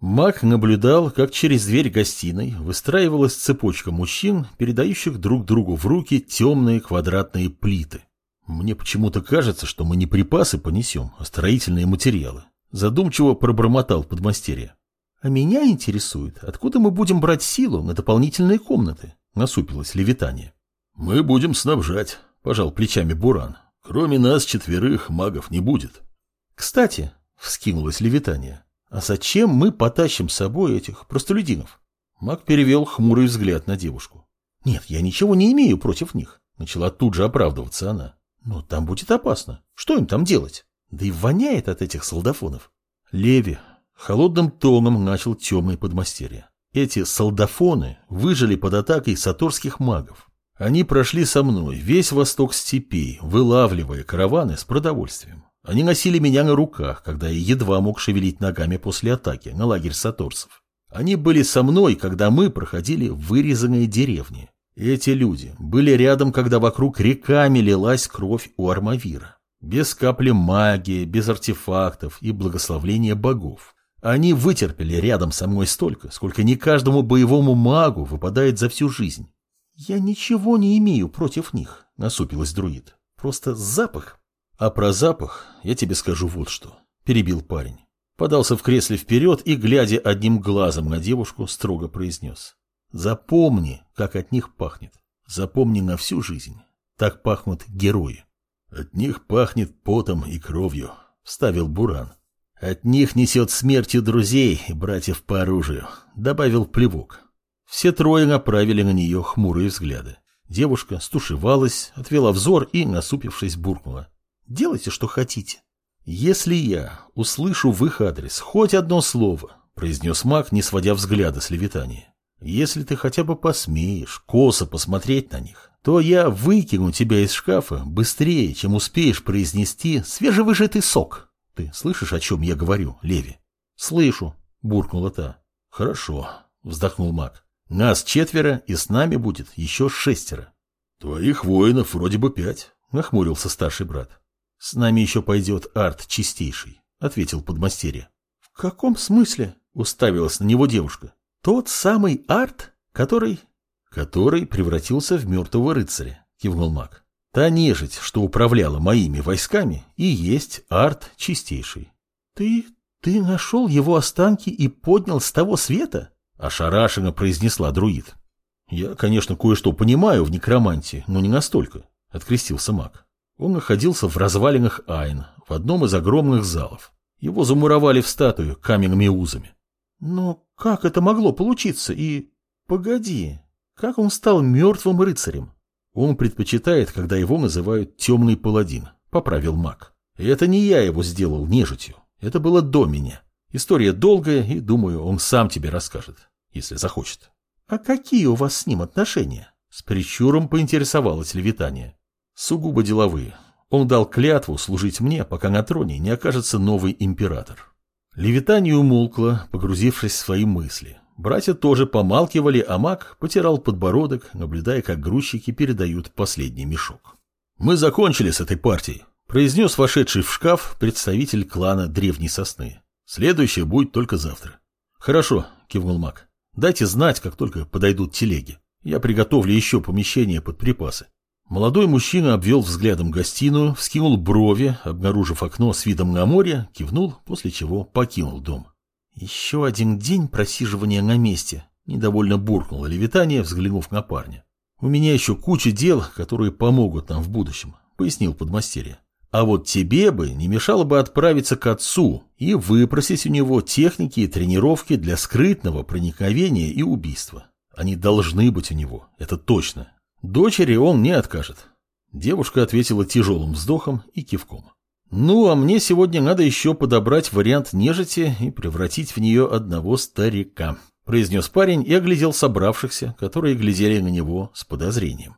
Мак наблюдал, как через дверь гостиной выстраивалась цепочка мужчин, передающих друг другу в руки темные квадратные плиты. Мне почему-то кажется, что мы не припасы понесем, а строительные материалы. Задумчиво пробормотал подмастерье. А меня интересует, откуда мы будем брать силу на дополнительные комнаты, насупилось левитание. Мы будем снабжать, пожал плечами Буран. Кроме нас четверых магов не будет. Кстати, вскинулось левитание, а зачем мы потащим с собой этих простолюдинов? Маг перевел хмурый взгляд на девушку. Нет, я ничего не имею против них. Начала тут же оправдываться она. Но там будет опасно. Что им там делать? Да и воняет от этих солдафонов. Леви холодным тоном начал темный подмастерье. Эти солдафоны выжили под атакой саторских магов. Они прошли со мной весь восток степей, вылавливая караваны с продовольствием. Они носили меня на руках, когда я едва мог шевелить ногами после атаки на лагерь саторцев. Они были со мной, когда мы проходили вырезанные деревни. Эти люди были рядом, когда вокруг реками лилась кровь у Армавира. Без капли магии, без артефактов и благословления богов. Они вытерпели рядом со мной столько, сколько не каждому боевому магу выпадает за всю жизнь. «Я ничего не имею против них», — насупилась друид. «Просто запах а про запах я тебе скажу вот что. Перебил парень. Подался в кресле вперед и, глядя одним глазом на девушку, строго произнес. Запомни, как от них пахнет. Запомни на всю жизнь. Так пахнут герои. От них пахнет потом и кровью, вставил Буран. От них несет смертью друзей и братьев по оружию, добавил плевок. Все трое направили на нее хмурые взгляды. Девушка стушевалась, отвела взор и, насупившись, буркнула. Делайте, что хотите. Если я услышу в их адрес хоть одно слово, произнес маг, не сводя взгляда с левитания, если ты хотя бы посмеешь косо посмотреть на них, то я выкину тебя из шкафа быстрее, чем успеешь произнести свежевыжатый сок. Ты слышишь, о чем я говорю, Леви? Слышу, буркнула та. Хорошо, вздохнул маг. Нас четверо, и с нами будет еще шестеро. Твоих воинов вроде бы пять, нахмурился старший брат. «С нами еще пойдет арт чистейший», — ответил подмастерье. «В каком смысле?» — уставилась на него девушка. «Тот самый арт, который...» «Который превратился в мертвого рыцаря», — кивнул маг. «Та нежить, что управляла моими войсками, и есть арт чистейший». «Ты... ты нашел его останки и поднял с того света?» — ошарашенно произнесла друид. «Я, конечно, кое-что понимаю в некромантии, но не настолько», — открестился маг. Он находился в развалинах Айн, в одном из огромных залов. Его замуровали в статую каменными узами. Но как это могло получиться? И... Погоди, как он стал мертвым рыцарем? Он предпочитает, когда его называют «темный паладин», — поправил маг. И это не я его сделал нежитью. Это было до меня. История долгая, и, думаю, он сам тебе расскажет, если захочет. — А какие у вас с ним отношения? С прищуром поинтересовалась Левитания. Сугубо деловые. Он дал клятву служить мне, пока на троне не окажется новый император. Левитания умолкла, погрузившись в свои мысли. Братья тоже помалкивали, а маг потирал подбородок, наблюдая, как грузчики передают последний мешок. «Мы закончили с этой партией», — произнес вошедший в шкаф представитель клана Древней Сосны. «Следующее будет только завтра». «Хорошо», — кивнул маг. «Дайте знать, как только подойдут телеги. Я приготовлю еще помещение под припасы. Молодой мужчина обвел взглядом гостиную, вскинул брови, обнаружив окно с видом на море, кивнул, после чего покинул дом. Еще один день просиживания на месте, недовольно буркнуло левитание, взглянув на парня. У меня еще куча дел, которые помогут нам в будущем, пояснил подмастерье. А вот тебе бы не мешало бы отправиться к отцу и выпросить у него техники и тренировки для скрытного проникновения и убийства. Они должны быть у него, это точно. Дочери он не откажет. Девушка ответила тяжелым вздохом и кивком. Ну, а мне сегодня надо еще подобрать вариант нежити и превратить в нее одного старика, произнес парень и оглядел собравшихся, которые глядели на него с подозрением.